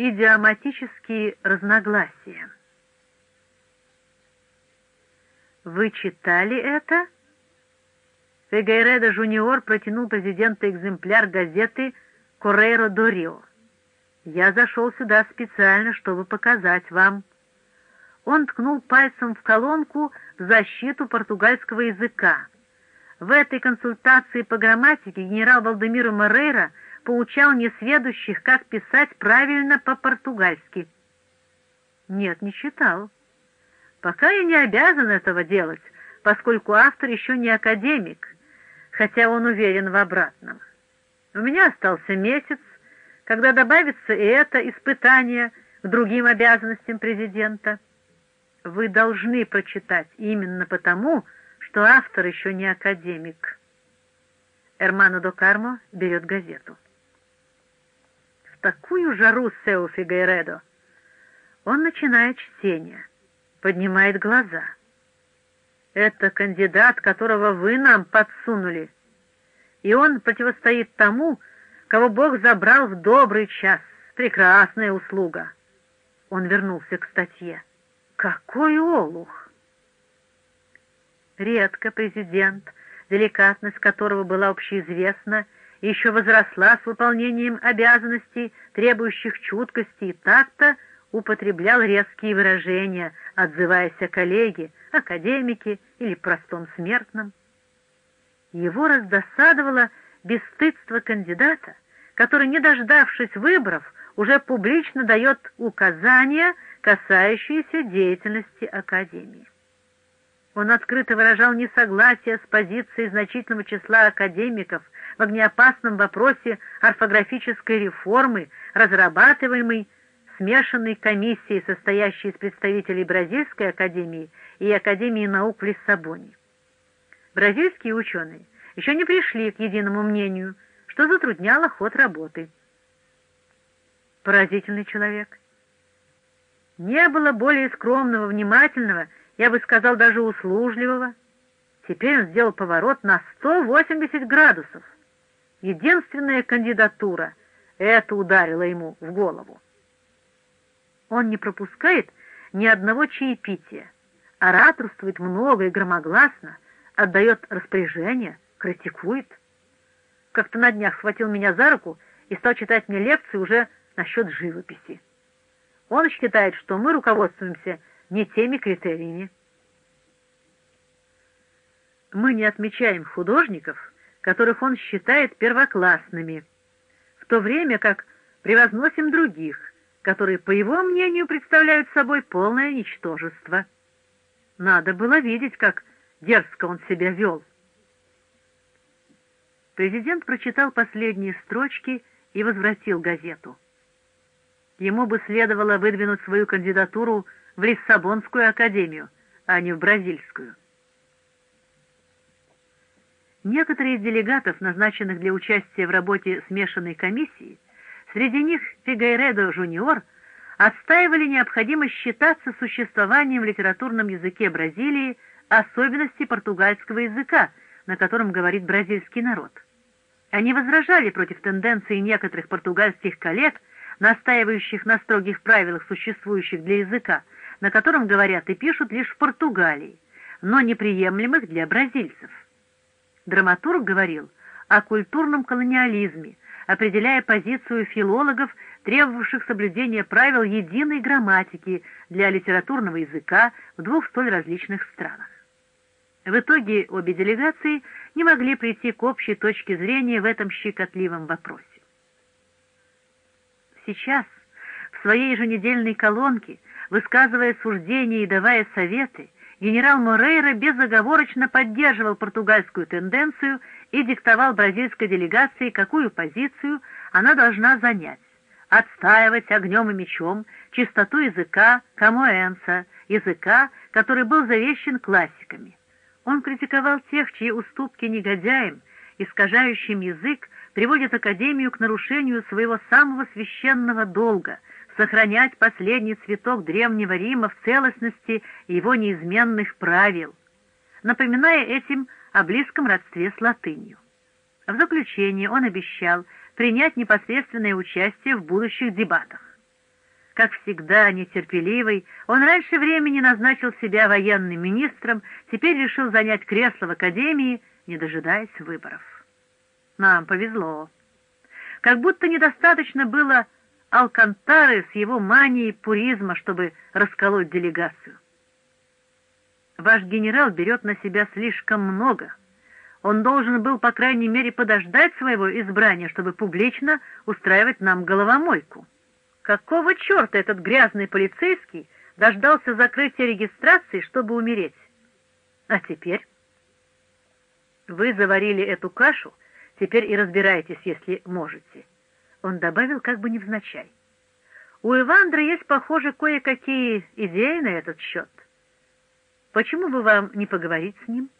Идиоматические разногласия. Вы читали это? Фигейредо Жуниор протянул президенту экземпляр газеты «Коррейро Дорио». «Я зашел сюда специально, чтобы показать вам». Он ткнул пальцем в колонку защиту португальского языка. В этой консультации по грамматике генерал Валдемиро Морейра поучал несведущих, как писать правильно по-португальски. Нет, не читал. Пока я не обязан этого делать, поскольку автор еще не академик, хотя он уверен в обратном. У меня остался месяц, когда добавится и это испытание к другим обязанностям президента. Вы должны прочитать именно потому, что автор еще не академик. Эрмано до Кармо берет газету. Такую жару Сео Фигейредо он начинает чтение, поднимает глаза. Это кандидат, которого вы нам подсунули, и он противостоит тому, кого Бог забрал в добрый час. Прекрасная услуга. Он вернулся к статье. Какой олух! Редко президент, деликатность которого была общеизвестна, еще возросла с выполнением обязанностей, требующих чуткости и такта, употреблял резкие выражения, отзываясь о коллеге, академике или простом смертном. Его раздосадовало бесстыдство кандидата, который, не дождавшись выборов, уже публично дает указания, касающиеся деятельности Академии. Он открыто выражал несогласие с позицией значительного числа академиков в огнеопасном вопросе орфографической реформы, разрабатываемой смешанной комиссией, состоящей из представителей Бразильской академии и Академии наук в Лиссабоне. Бразильские ученые еще не пришли к единому мнению, что затрудняло ход работы. Поразительный человек. Не было более скромного, внимательного, я бы сказал, даже услужливого. Теперь он сделал поворот на 180 градусов. Единственная кандидатура — это ударило ему в голову. Он не пропускает ни одного чаепития, ораторствует много и громогласно, отдает распоряжение, критикует. Как-то на днях схватил меня за руку и стал читать мне лекции уже насчет живописи. Он считает, что мы руководствуемся не теми критериями. Мы не отмечаем художников, которых он считает первоклассными, в то время как превозносим других, которые, по его мнению, представляют собой полное ничтожество. Надо было видеть, как Дерзко он себя вел. Президент прочитал последние строчки и возвратил газету. Ему бы следовало выдвинуть свою кандидатуру в Лиссабонскую академию, а не в Бразильскую. Некоторые из делегатов, назначенных для участия в работе смешанной комиссии, среди них Фигайредо Жуниор, отстаивали необходимость считаться существованием в литературном языке Бразилии особенности португальского языка, на котором говорит бразильский народ. Они возражали против тенденции некоторых португальских коллег, настаивающих на строгих правилах, существующих для языка, на котором говорят и пишут лишь в Португалии, но неприемлемых для бразильцев. Драматург говорил о культурном колониализме, определяя позицию филологов, требовавших соблюдения правил единой грамматики для литературного языка в двух столь различных странах. В итоге обе делегации не могли прийти к общей точке зрения в этом щекотливом вопросе. Сейчас, в своей еженедельной колонке, высказывая суждения и давая советы, генерал Морейра безоговорочно поддерживал португальскую тенденцию и диктовал бразильской делегации, какую позицию она должна занять, отстаивать огнем и мечом чистоту языка камоэнца, языка, который был завещен классиками. Он критиковал тех, чьи уступки негодяям, искажающим язык, приводят Академию к нарушению своего самого священного долга — сохранять последний цветок Древнего Рима в целостности его неизменных правил, напоминая этим о близком родстве с латынью. В заключение он обещал принять непосредственное участие в будущих дебатах. как всегда, нетерпеливый, он раньше времени назначил себя военным министром, теперь решил занять кресло в академии, не дожидаясь выборов. Нам повезло. Как будто недостаточно было Алкантары с его манией пуризма, чтобы расколоть делегацию. Ваш генерал берет на себя слишком много. Он должен был, по крайней мере, подождать своего избрания, чтобы публично устраивать нам головомойку. Какого черта этот грязный полицейский дождался закрытия регистрации, чтобы умереть? А теперь? Вы заварили эту кашу, теперь и разбирайтесь, если можете. Он добавил как бы невзначай. У Ивандра есть, похоже, кое-какие идеи на этот счет. Почему бы вам не поговорить с ним?